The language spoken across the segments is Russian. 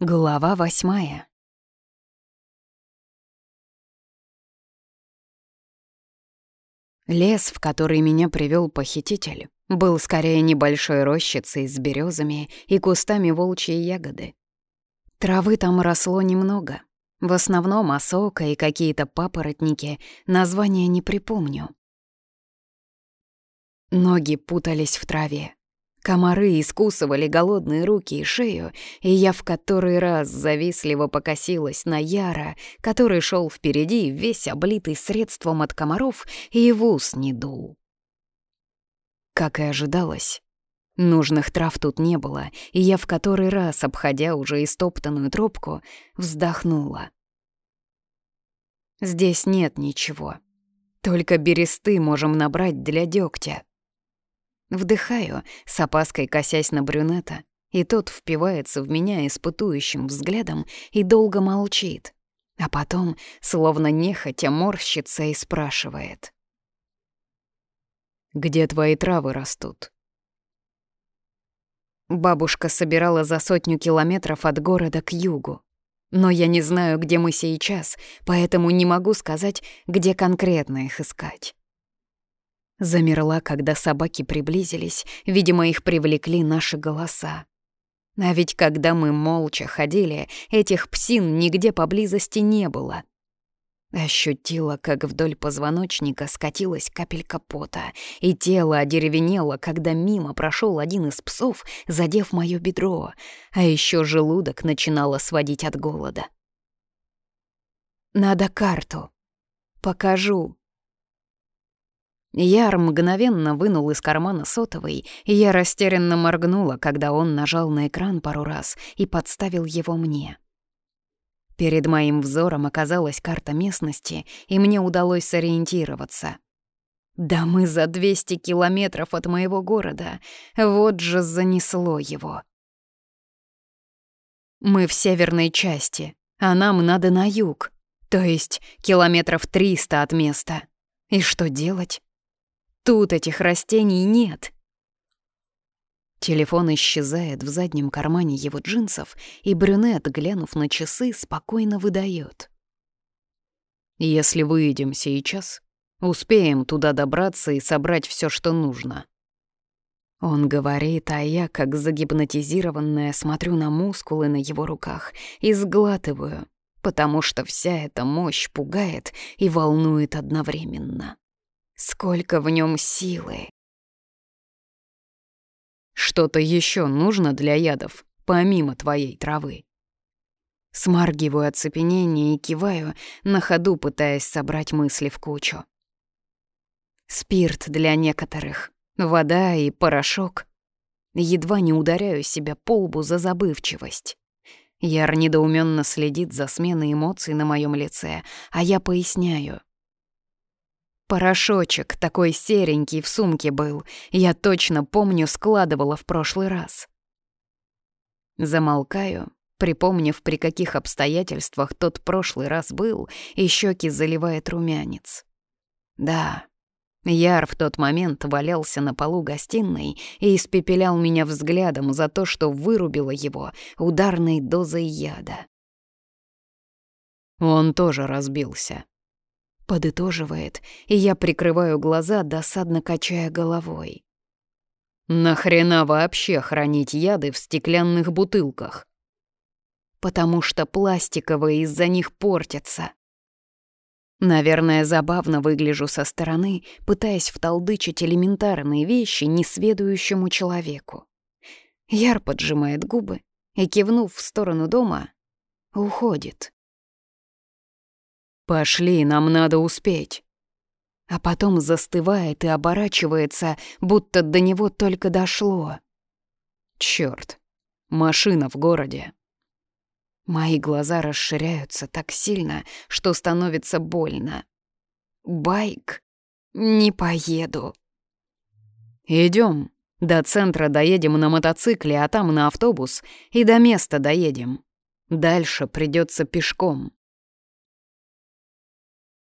Глава восьмая. Лес, в который меня привел похититель, был скорее небольшой рощицей с березами и кустами волчьей ягоды. Травы там росло немного. В основном осока и какие-то папоротники, названия не припомню. Ноги путались в траве. Комары искусывали голодные руки и шею, и я в который раз завистливо покосилась на Яра, который шел впереди, весь облитый средством от комаров, и в ус не дул. Как и ожидалось, нужных трав тут не было, и я в который раз, обходя уже истоптанную тропку, вздохнула. Здесь нет ничего. Только бересты можем набрать для дегтя. Вдыхаю, с опаской косясь на брюнета, и тот впивается в меня испытующим взглядом и долго молчит, а потом, словно нехотя, морщится и спрашивает. «Где твои травы растут?» Бабушка собирала за сотню километров от города к югу. Но я не знаю, где мы сейчас, поэтому не могу сказать, где конкретно их искать. Замерла, когда собаки приблизились, видимо, их привлекли наши голоса. А ведь когда мы молча ходили, этих псин нигде поблизости не было. Ощутила, как вдоль позвоночника скатилась капелька пота, и тело одеревенело, когда мимо прошел один из псов, задев моё бедро, а еще желудок начинало сводить от голода. «Надо карту. Покажу», Яр мгновенно вынул из кармана сотовый, и я растерянно моргнула, когда он нажал на экран пару раз и подставил его мне. Перед моим взором оказалась карта местности, и мне удалось сориентироваться. Да мы за 200 километров от моего города, вот же занесло его. Мы в северной части, а нам надо на юг, то есть километров 300 от места. И что делать? Тут этих растений нет. Телефон исчезает в заднем кармане его джинсов, и брюнет, глянув на часы, спокойно выдает. «Если выйдем сейчас, успеем туда добраться и собрать все, что нужно». Он говорит, а я, как загипнотизированная, смотрю на мускулы на его руках и сглатываю, потому что вся эта мощь пугает и волнует одновременно. Сколько в нем силы. Что-то еще нужно для ядов, помимо твоей травы. Смаргиваю оцепенение и киваю, на ходу пытаясь собрать мысли в кучу. Спирт для некоторых, вода и порошок. Едва не ударяю себя по лбу за забывчивость. Яр недоуменно следит за сменой эмоций на моем лице, а я поясняю. Порошочек такой серенький в сумке был. Я точно помню, складывала в прошлый раз. Замолкаю, припомнив, при каких обстоятельствах тот прошлый раз был, и щеки заливает румянец. Да, Яр в тот момент валялся на полу гостиной и испепелял меня взглядом за то, что вырубило его ударной дозой яда. Он тоже разбился, подытоживает, и я прикрываю глаза, досадно качая головой. Нахрена вообще хранить яды в стеклянных бутылках? Потому что пластиковые из-за них портятся. Наверное, забавно выгляжу со стороны, пытаясь вталдычить элементарные вещи несведущему человеку. Яр поджимает губы и, кивнув в сторону дома, уходит. «Пошли, нам надо успеть». А потом застывает и оборачивается, будто до него только дошло. Чёрт, машина в городе. Мои глаза расширяются так сильно, что становится больно. Байк? Не поеду. Идем. До центра доедем на мотоцикле, а там на автобус, и до места доедем. Дальше придется пешком.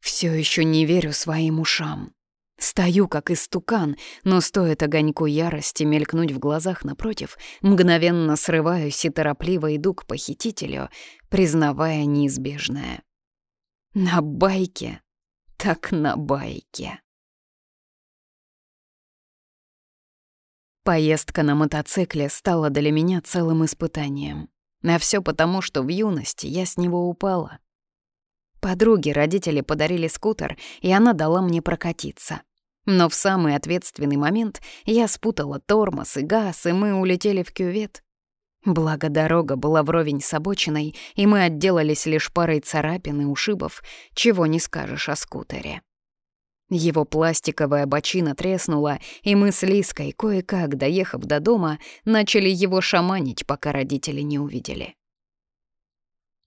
Все еще не верю своим ушам. Стою, как истукан, но стоит огоньку ярости мелькнуть в глазах напротив, мгновенно срываюсь и торопливо иду к похитителю, признавая неизбежное. На байке, так на байке. Поездка на мотоцикле стала для меня целым испытанием. А все потому, что в юности я с него упала. Подруге родители подарили скутер, и она дала мне прокатиться. Но в самый ответственный момент я спутала тормоз и газ, и мы улетели в кювет. Благо дорога была вровень с обочиной, и мы отделались лишь парой царапин и ушибов, чего не скажешь о скутере. Его пластиковая бочина треснула, и мы с Лиской, кое-как доехав до дома, начали его шаманить, пока родители не увидели.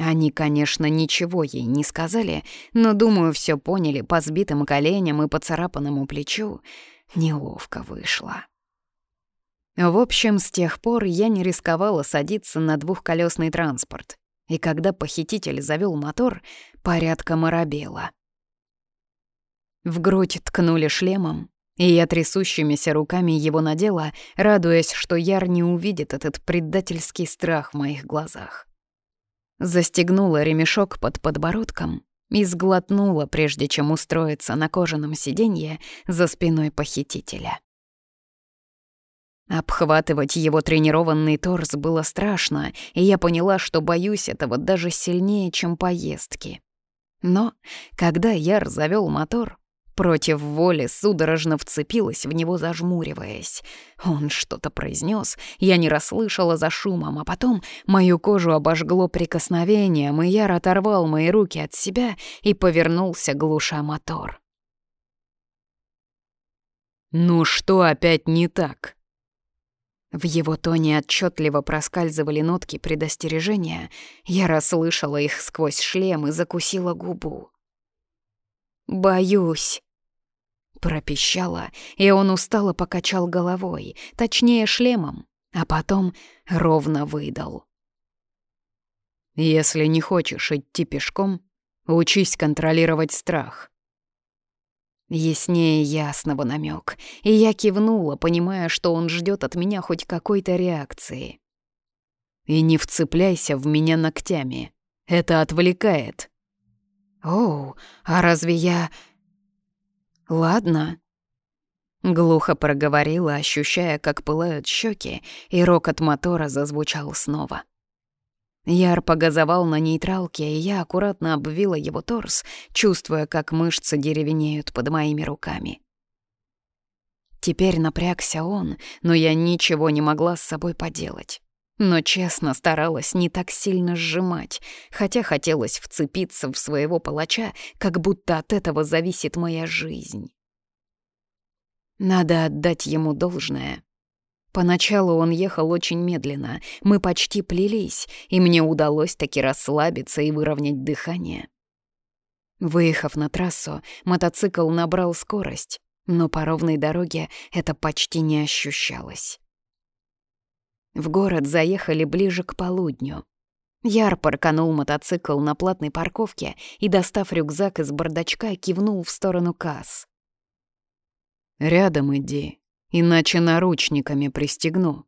Они, конечно, ничего ей не сказали, но, думаю, все поняли по сбитым коленям и поцарапанному плечу. Неловко вышло. В общем, с тех пор я не рисковала садиться на двухколесный транспорт. И когда похититель завел мотор, порядком оробела. В грудь ткнули шлемом, и я трясущимися руками его надела, радуясь, что Яр не увидит этот предательский страх в моих глазах застегнула ремешок под подбородком и сглотнула, прежде чем устроиться на кожаном сиденье за спиной похитителя. Обхватывать его тренированный торс было страшно, и я поняла, что боюсь этого даже сильнее, чем поездки. Но когда Яр завёл мотор, Против воли судорожно вцепилась в него, зажмуриваясь. Он что-то произнес, я не расслышала за шумом, а потом мою кожу обожгло прикосновением, и Яр оторвал мои руки от себя и повернулся, глуша мотор. «Ну что опять не так?» В его тоне отчетливо проскальзывали нотки предостережения. Я расслышала их сквозь шлем и закусила губу. «Боюсь», Пропищала, и он устало покачал головой, точнее шлемом, а потом ровно выдал. «Если не хочешь идти пешком, учись контролировать страх». Яснее ясного намек, и я кивнула, понимая, что он ждет от меня хоть какой-то реакции. «И не вцепляйся в меня ногтями, это отвлекает». «Оу, а разве я...» «Ладно». Глухо проговорила, ощущая, как пылают щеки, и рокот мотора зазвучал снова. Яр погазовал на нейтралке, и я аккуратно обвила его торс, чувствуя, как мышцы деревенеют под моими руками. Теперь напрягся он, но я ничего не могла с собой поделать но честно старалась не так сильно сжимать, хотя хотелось вцепиться в своего палача, как будто от этого зависит моя жизнь. Надо отдать ему должное. Поначалу он ехал очень медленно, мы почти плелись, и мне удалось таки расслабиться и выровнять дыхание. Выехав на трассу, мотоцикл набрал скорость, но по ровной дороге это почти не ощущалось. В город заехали ближе к полудню. Яр парканул мотоцикл на платной парковке и, достав рюкзак из бардачка, кивнул в сторону касс. «Рядом иди, иначе наручниками пристегну».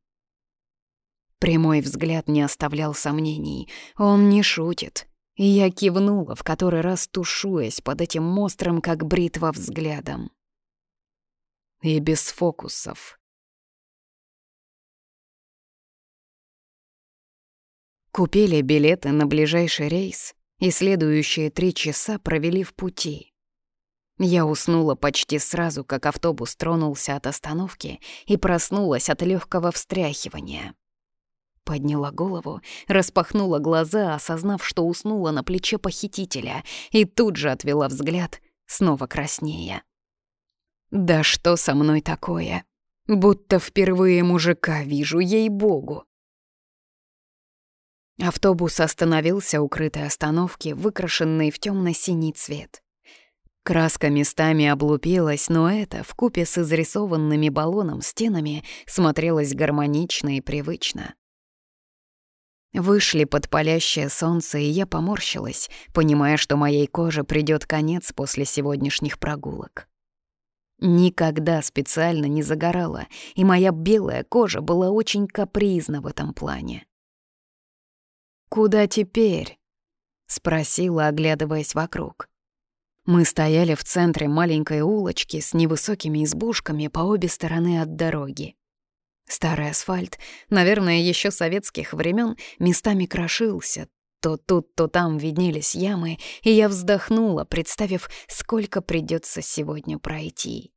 Прямой взгляд не оставлял сомнений. Он не шутит. И я кивнула, в который раз тушуясь под этим острым, как бритва, взглядом. И без фокусов. Купили билеты на ближайший рейс и следующие три часа провели в пути. Я уснула почти сразу, как автобус тронулся от остановки и проснулась от легкого встряхивания. Подняла голову, распахнула глаза, осознав, что уснула на плече похитителя, и тут же отвела взгляд, снова краснея. «Да что со мной такое? Будто впервые мужика вижу, ей-богу!» Автобус остановился у крытой остановки, выкрашенной в темно синий цвет. Краска местами облупилась, но это, в купе с изрисованными баллоном стенами, смотрелось гармонично и привычно. Вышли под палящее солнце, и я поморщилась, понимая, что моей коже придёт конец после сегодняшних прогулок. Никогда специально не загорала, и моя белая кожа была очень капризна в этом плане. «Куда теперь?» — спросила, оглядываясь вокруг. Мы стояли в центре маленькой улочки с невысокими избушками по обе стороны от дороги. Старый асфальт, наверное, еще советских времен, местами крошился. То тут, то там виднелись ямы, и я вздохнула, представив, сколько придется сегодня пройти.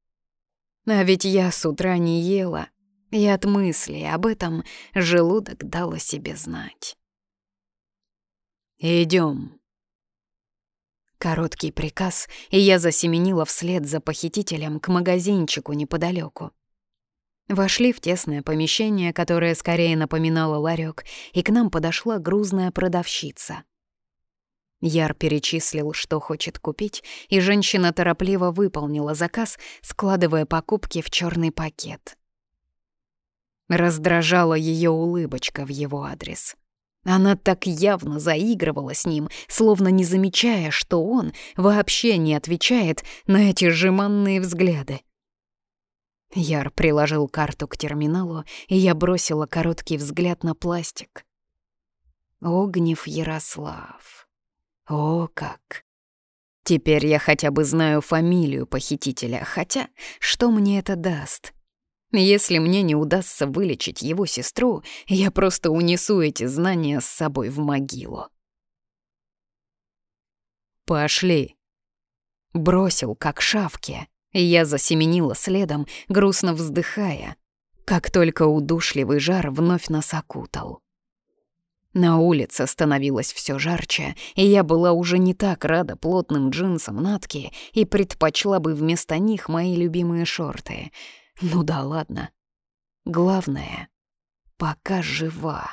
А ведь я с утра не ела, и от мысли об этом желудок дал о себе знать. Идем. Короткий приказ, и я засеменила вслед за похитителем к магазинчику неподалеку. Вошли в тесное помещение, которое скорее напоминало ларек, и к нам подошла грузная продавщица. Яр перечислил, что хочет купить, и женщина торопливо выполнила заказ, складывая покупки в черный пакет. Раздражала ее улыбочка в его адрес. Она так явно заигрывала с ним, словно не замечая, что он вообще не отвечает на эти жеманные взгляды. Яр приложил карту к терминалу, и я бросила короткий взгляд на пластик. Огнев Ярослав. О, как! Теперь я хотя бы знаю фамилию похитителя, хотя что мне это даст? Если мне не удастся вылечить его сестру, я просто унесу эти знания с собой в могилу. «Пошли!» Бросил, как шавки, и я засеменила следом, грустно вздыхая, как только удушливый жар вновь нас окутал. На улице становилось все жарче, и я была уже не так рада плотным джинсам Натки и предпочла бы вместо них мои любимые шорты — ну да ладно. Главное, пока жива.